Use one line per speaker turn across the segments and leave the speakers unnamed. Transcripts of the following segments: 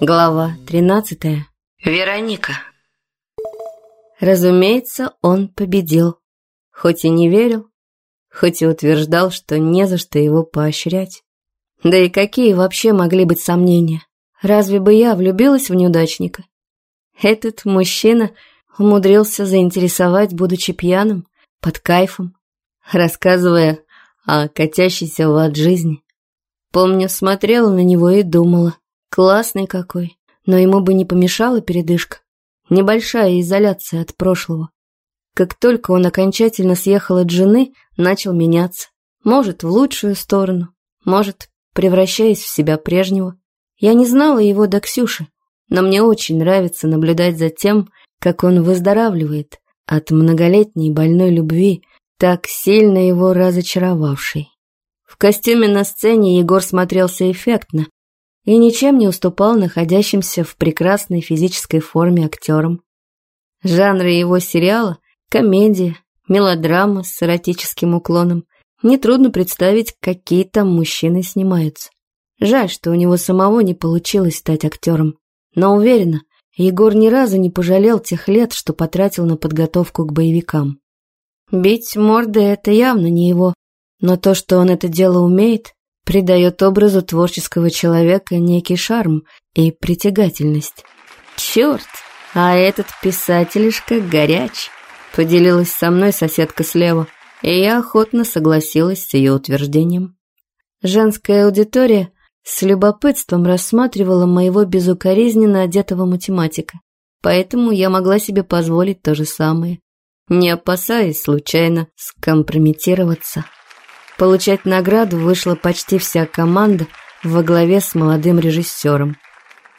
Глава 13. Вероника. Разумеется, он победил. Хоть и не верил, хоть и утверждал, что не за что его поощрять. Да и какие вообще могли быть сомнения? Разве бы я влюбилась в неудачника? Этот мужчина умудрился заинтересовать, будучи пьяным, под кайфом, рассказывая о катящейся в ад жизни. Помню, смотрела на него и думала, классный какой, но ему бы не помешала передышка. Небольшая изоляция от прошлого. Как только он окончательно съехал от жены, начал меняться. Может, в лучшую сторону, может, превращаясь в себя прежнего. Я не знала его до Ксюши, но мне очень нравится наблюдать за тем, как он выздоравливает от многолетней больной любви, так сильно его разочаровавшей. В костюме на сцене Егор смотрелся эффектно и ничем не уступал находящимся в прекрасной физической форме актерам. Жанры его сериала – комедия, мелодрама с эротическим уклоном. Нетрудно представить, какие там мужчины снимаются. Жаль, что у него самого не получилось стать актером. Но уверена, Егор ни разу не пожалел тех лет, что потратил на подготовку к боевикам. Бить морды – это явно не его, но то, что он это дело умеет, придает образу творческого человека некий шарм и притягательность. «Черт, а этот писателишка горяч!» – поделилась со мной соседка слева, и я охотно согласилась с ее утверждением. Женская аудитория с любопытством рассматривала моего безукоризненно одетого математика, поэтому я могла себе позволить то же самое не опасаясь случайно скомпрометироваться. Получать награду вышла почти вся команда во главе с молодым режиссером.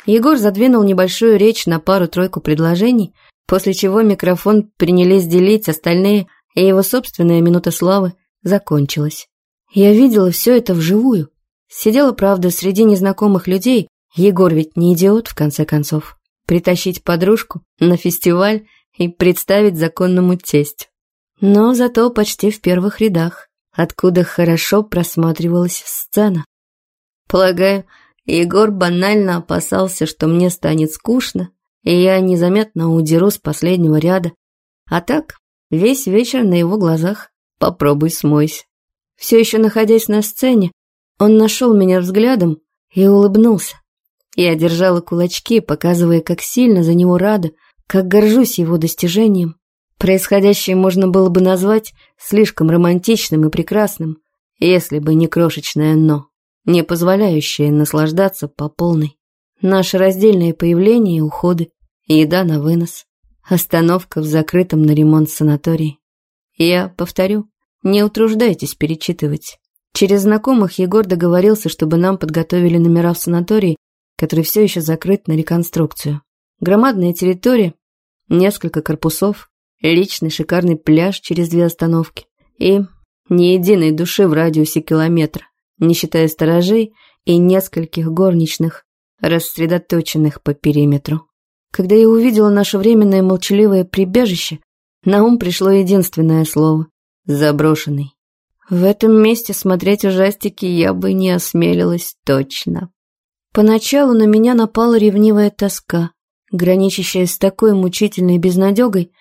Егор задвинул небольшую речь на пару-тройку предложений, после чего микрофон принялись делить остальные, и его собственная минута славы закончилась. Я видела все это вживую. Сидела, правда, среди незнакомых людей, Егор ведь не идиот, в конце концов. Притащить подружку на фестиваль – и представить законному тесть. Но зато почти в первых рядах, откуда хорошо просматривалась сцена. Полагаю, Егор банально опасался, что мне станет скучно, и я незаметно удеру с последнего ряда. А так, весь вечер на его глазах попробуй смойся. Все еще находясь на сцене, он нашел меня взглядом и улыбнулся. Я держала кулачки, показывая, как сильно за него рада, как горжусь его достижением. Происходящее можно было бы назвать слишком романтичным и прекрасным, если бы не крошечное «но», не позволяющее наслаждаться по полной. Наше раздельное появление и уходы, еда на вынос, остановка в закрытом на ремонт санатории. Я повторю, не утруждайтесь перечитывать. Через знакомых Егор договорился, чтобы нам подготовили номера в санатории, который все еще закрыт на реконструкцию. Громадная территория, несколько корпусов, личный шикарный пляж через две остановки и ни единой души в радиусе километра, не считая сторожей и нескольких горничных, рассредоточенных по периметру. Когда я увидела наше временное молчаливое прибежище, на ум пришло единственное слово – заброшенный. В этом месте смотреть ужастики я бы не осмелилась точно. Поначалу на меня напала ревнивая тоска граничащая с такой мучительной безнадегой,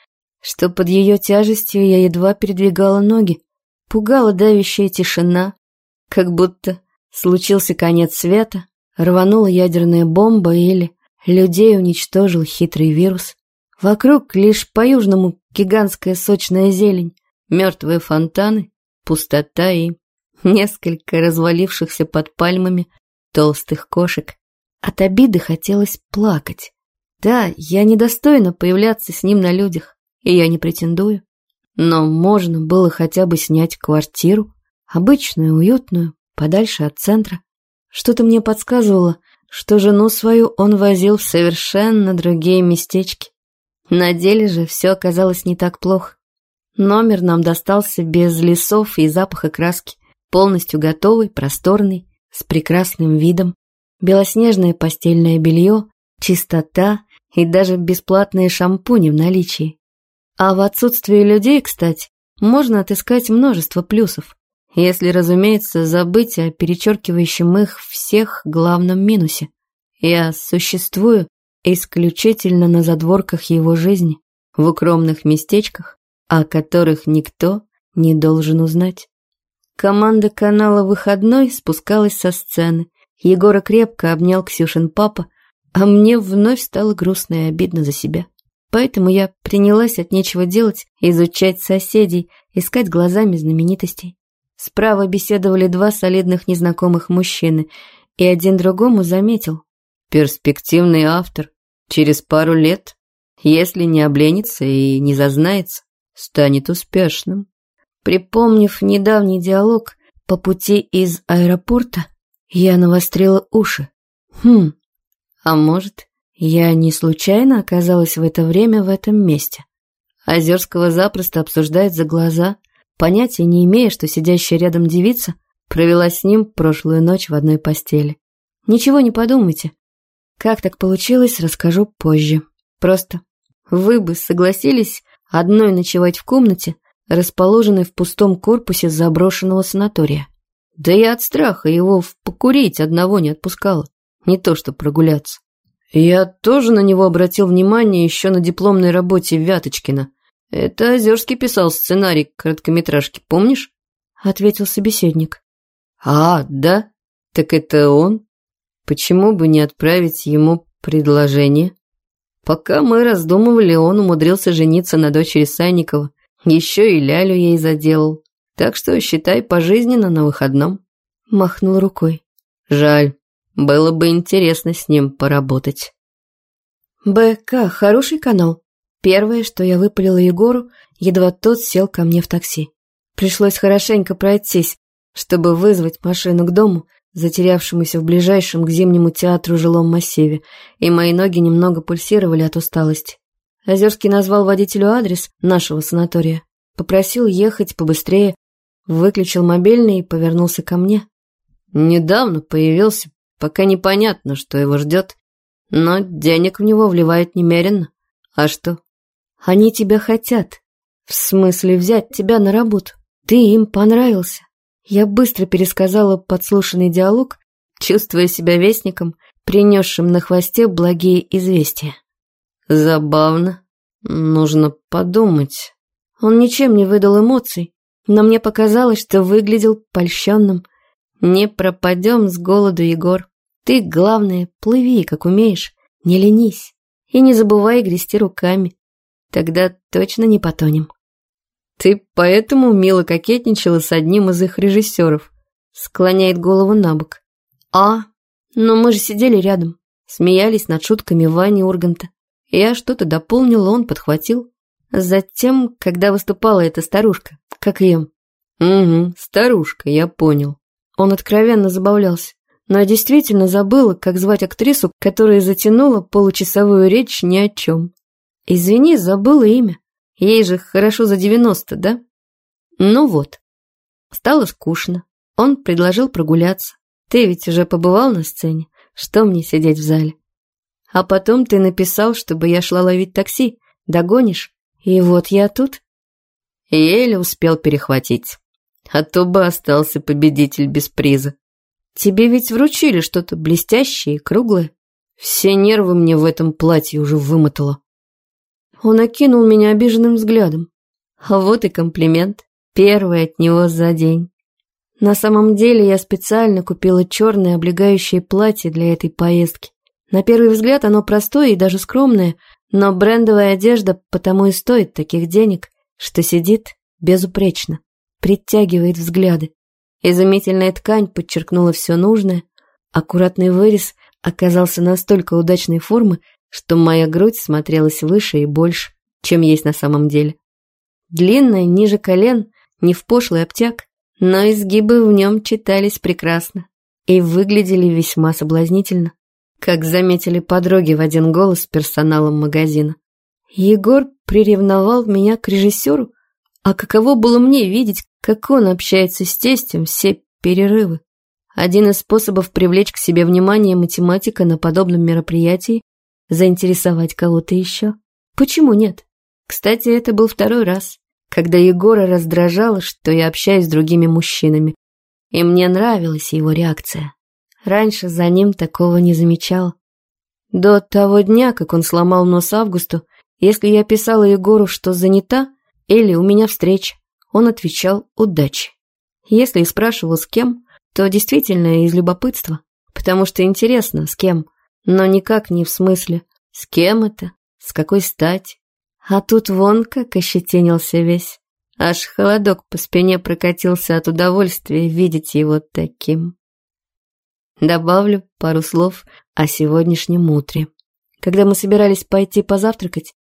что под ее тяжестью я едва передвигала ноги. Пугала давящая тишина, как будто случился конец света, рванула ядерная бомба или людей уничтожил хитрый вирус. Вокруг лишь по-южному гигантская сочная зелень, мертвые фонтаны, пустота и несколько развалившихся под пальмами толстых кошек. От обиды хотелось плакать. Да, я недостойна появляться с ним на людях, и я не претендую. Но можно было хотя бы снять квартиру, обычную, уютную, подальше от центра. Что-то мне подсказывало, что жену свою он возил в совершенно другие местечки. На деле же все оказалось не так плохо. Номер нам достался без лесов и запаха краски, полностью готовый, просторный, с прекрасным видом. Белоснежное постельное белье, чистота и даже бесплатные шампуни в наличии. А в отсутствии людей, кстати, можно отыскать множество плюсов, если, разумеется, забыть о перечеркивающем их всех главном минусе. Я существую исключительно на задворках его жизни, в укромных местечках, о которых никто не должен узнать. Команда канала «Выходной» спускалась со сцены. Егора крепко обнял Ксюшин папа, а мне вновь стало грустно и обидно за себя. Поэтому я принялась от нечего делать, изучать соседей, искать глазами знаменитостей. Справа беседовали два солидных незнакомых мужчины, и один другому заметил. Перспективный автор. Через пару лет, если не обленится и не зазнается, станет успешным. Припомнив недавний диалог по пути из аэропорта, я навострила уши. Хм, а может, я не случайно оказалась в это время в этом месте? Озерского запросто обсуждают за глаза, понятия не имея, что сидящая рядом девица провела с ним прошлую ночь в одной постели. Ничего не подумайте. Как так получилось, расскажу позже. Просто вы бы согласились одной ночевать в комнате, расположенной в пустом корпусе заброшенного санатория? Да я от страха его покурить одного не отпускала, не то что прогуляться. Я тоже на него обратил внимание еще на дипломной работе Вяточкина. Это Озерский писал сценарий короткометражки, помнишь? Ответил собеседник. А, да? Так это он? Почему бы не отправить ему предложение? Пока мы раздумывали, он умудрился жениться на дочери Сайникова. Еще и лялю ей заделал. Так что считай пожизненно на выходном. Махнул рукой. Жаль. Было бы интересно с ним поработать. БК – хороший канал. Первое, что я выпалила Егору, едва тот сел ко мне в такси. Пришлось хорошенько пройтись, чтобы вызвать машину к дому, затерявшемуся в ближайшем к зимнему театру жилом массиве, и мои ноги немного пульсировали от усталости. Озерский назвал водителю адрес нашего санатория, попросил ехать побыстрее, выключил мобильный и повернулся ко мне. Недавно появился Пока непонятно, что его ждет, но денег в него вливают немерено. А что? Они тебя хотят. В смысле взять тебя на работу. Ты им понравился. Я быстро пересказала подслушанный диалог, чувствуя себя вестником, принесшим на хвосте благие известия. Забавно. Нужно подумать. Он ничем не выдал эмоций, но мне показалось, что выглядел польщенным. Не пропадем с голоду, Егор. Ты, главное, плыви, как умеешь, не ленись. И не забывай грести руками. Тогда точно не потонем. Ты поэтому мило кокетничала с одним из их режиссеров. Склоняет голову на бок. А, но мы же сидели рядом. Смеялись над шутками Вани Урганта. Я что-то дополнила, он подхватил. Затем, когда выступала эта старушка, как ее... Угу, старушка, я понял. Он откровенно забавлялся но действительно забыла, как звать актрису, которая затянула получасовую речь ни о чем. Извини, забыла имя. Ей же хорошо за девяносто, да? Ну вот. Стало скучно. Он предложил прогуляться. Ты ведь уже побывал на сцене. Что мне сидеть в зале? А потом ты написал, чтобы я шла ловить такси. Догонишь? И вот я тут. Еле успел перехватить. А то бы остался победитель без приза. Тебе ведь вручили что-то блестящее и круглое. Все нервы мне в этом платье уже вымотало. Он окинул меня обиженным взглядом. А вот и комплимент. Первый от него за день. На самом деле я специально купила черное облегающее платье для этой поездки. На первый взгляд оно простое и даже скромное, но брендовая одежда потому и стоит таких денег, что сидит безупречно, притягивает взгляды. Изумительная ткань подчеркнула все нужное. Аккуратный вырез оказался настолько удачной формы, что моя грудь смотрелась выше и больше, чем есть на самом деле. Длинная, ниже колен, не в пошлый обтяг, но изгибы в нем читались прекрасно и выглядели весьма соблазнительно, как заметили подруги в один голос персоналом магазина. Егор приревновал меня к режиссеру, а каково было мне видеть, как он общается с тестем все перерывы. Один из способов привлечь к себе внимание математика на подобном мероприятии – заинтересовать кого-то еще. Почему нет? Кстати, это был второй раз, когда Егора раздражало, что я общаюсь с другими мужчинами. И мне нравилась его реакция. Раньше за ним такого не замечал. До того дня, как он сломал нос Августу, если я писала Егору, что занята, или у меня встреча, он отвечал «удачи». Если и спрашивал с кем, то действительно из любопытства, потому что интересно, с кем, но никак не в смысле «с кем это?», «с какой стати?». А тут вон как ощетинился весь. Аж холодок по спине прокатился от удовольствия видеть его таким. Добавлю пару слов о сегодняшнем утре. Когда мы собирались пойти позавтракать,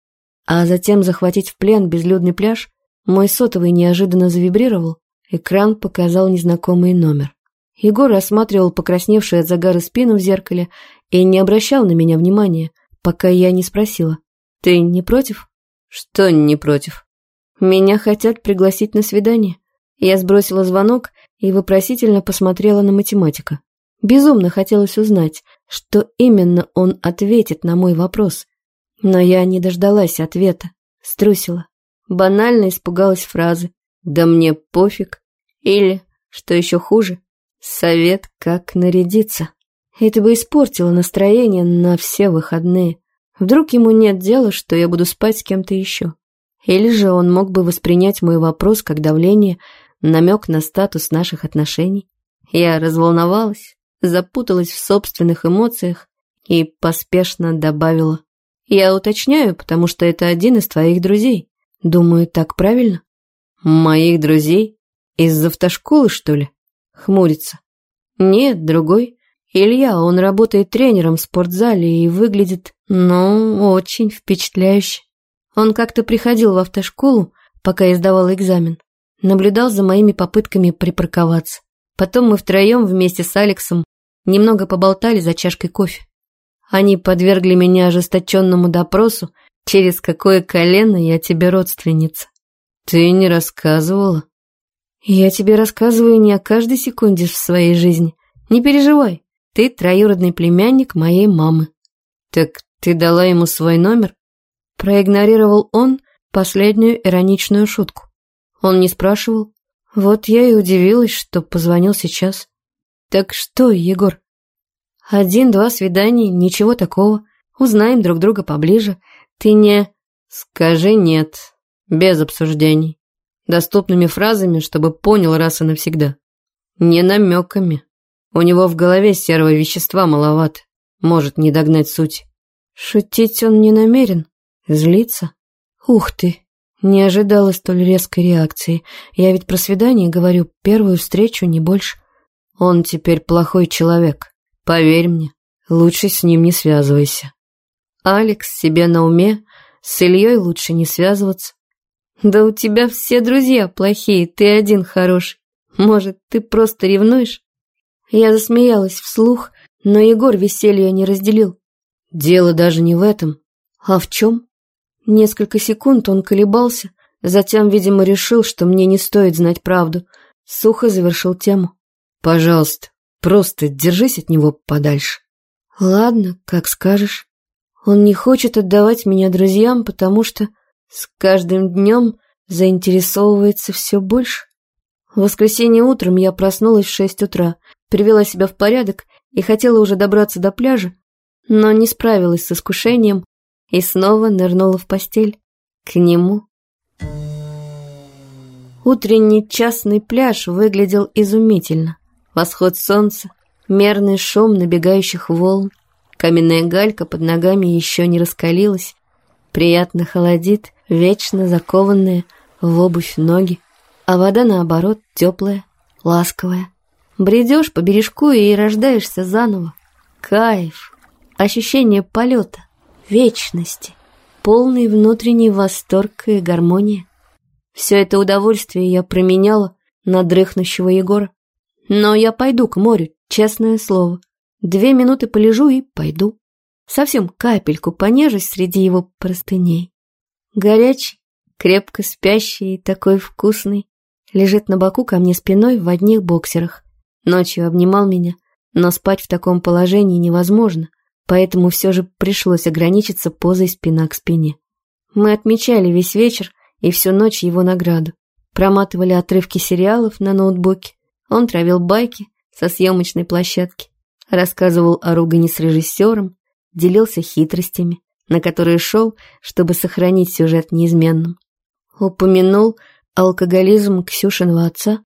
а затем захватить в плен безлюдный пляж, мой сотовый неожиданно завибрировал, экран показал незнакомый номер. Егор рассматривал покрасневшую от загара спину в зеркале и не обращал на меня внимания, пока я не спросила. «Ты не против?» «Что не против?» «Меня хотят пригласить на свидание». Я сбросила звонок и вопросительно посмотрела на математика. Безумно хотелось узнать, что именно он ответит на мой вопрос. Но я не дождалась ответа, струсила. Банально испугалась фразы «Да мне пофиг» или, что еще хуже, совет, как нарядиться. Это бы испортило настроение на все выходные. Вдруг ему нет дела, что я буду спать с кем-то еще. Или же он мог бы воспринять мой вопрос как давление, намек на статус наших отношений. Я разволновалась, запуталась в собственных эмоциях и поспешно добавила. «Я уточняю, потому что это один из твоих друзей. Думаю, так правильно?» «Моих друзей? Из автошколы, что ли?» Хмурится. «Нет, другой. Илья, он работает тренером в спортзале и выглядит, ну, очень впечатляюще. Он как-то приходил в автошколу, пока я сдавала экзамен. Наблюдал за моими попытками припарковаться. Потом мы втроем вместе с Алексом немного поболтали за чашкой кофе. Они подвергли меня ожесточенному допросу, через какое колено я тебе родственница. Ты не рассказывала? Я тебе рассказываю не о каждой секунде в своей жизни. Не переживай, ты троюродный племянник моей мамы. Так ты дала ему свой номер? Проигнорировал он последнюю ироничную шутку. Он не спрашивал. Вот я и удивилась, что позвонил сейчас. Так что, Егор? Один-два свидания, ничего такого. Узнаем друг друга поближе. Ты не... Скажи «нет», без обсуждений. Доступными фразами, чтобы понял раз и навсегда. Не намеками. У него в голове серого вещества маловато. Может не догнать суть. Шутить он не намерен. Злиться? Ух ты! Не ожидала столь резкой реакции. Я ведь про свидание говорю, первую встречу, не больше. Он теперь плохой человек. Поверь мне, лучше с ним не связывайся. Алекс себе на уме, с Ильей лучше не связываться. Да у тебя все друзья плохие, ты один хороший. Может, ты просто ревнуешь? Я засмеялась вслух, но Егор веселье не разделил. Дело даже не в этом. А в чем? Несколько секунд он колебался, затем, видимо, решил, что мне не стоит знать правду. Сухо завершил тему. «Пожалуйста, просто держись от него подальше». «Ладно, как скажешь. Он не хочет отдавать меня друзьям, потому что с каждым днем заинтересовывается все больше». В воскресенье утром я проснулась в шесть утра, привела себя в порядок и хотела уже добраться до пляжа, но не справилась с искушением и снова нырнула в постель. К нему. Утренний частный пляж выглядел изумительно. Восход солнца, мерный шум набегающих волн, каменная галька под ногами еще не раскалилась, приятно холодит, вечно закованные в обувь ноги, а вода, наоборот, теплая, ласковая. Бредешь по бережку и рождаешься заново. Кайф, ощущение полета вечности, полный внутренний восторг и гармония. Все это удовольствие я променяла на дрыхнущего Егора. Но я пойду к морю, честное слово. Две минуты полежу и пойду. Совсем капельку понежусь среди его простыней. Горячий, крепко спящий и такой вкусный. Лежит на боку ко мне спиной в одних боксерах. Ночью обнимал меня, но спать в таком положении невозможно поэтому все же пришлось ограничиться позой спина к спине. Мы отмечали весь вечер и всю ночь его награду. Проматывали отрывки сериалов на ноутбуке. Он травил байки со съемочной площадки. Рассказывал о ругани с режиссером. делился хитростями, на которые шел, чтобы сохранить сюжет неизменным. Упомянул алкоголизм Ксюшиного отца.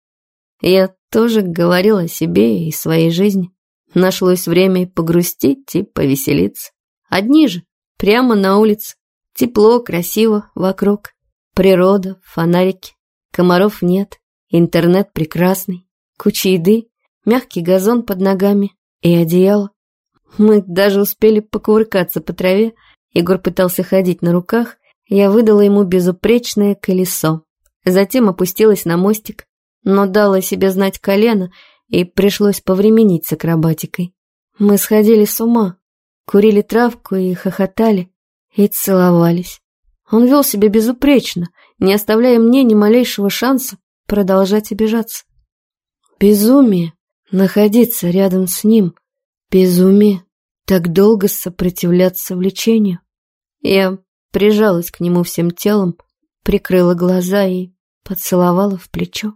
Я тоже говорил о себе и своей жизни. Нашлось время погрустить и повеселиться. Одни же, прямо на улице. Тепло, красиво вокруг. Природа, фонарики. Комаров нет. Интернет прекрасный. Куча еды, мягкий газон под ногами и одеяло. Мы даже успели покувыркаться по траве. Егор пытался ходить на руках. Я выдала ему безупречное колесо. Затем опустилась на мостик, но дала себе знать колено, и пришлось повременить с акробатикой. Мы сходили с ума, курили травку и хохотали, и целовались. Он вел себя безупречно, не оставляя мне ни малейшего шанса продолжать обижаться. Безумие находиться рядом с ним, безумие так долго сопротивляться влечению. Я прижалась к нему всем телом, прикрыла глаза и поцеловала в плечо.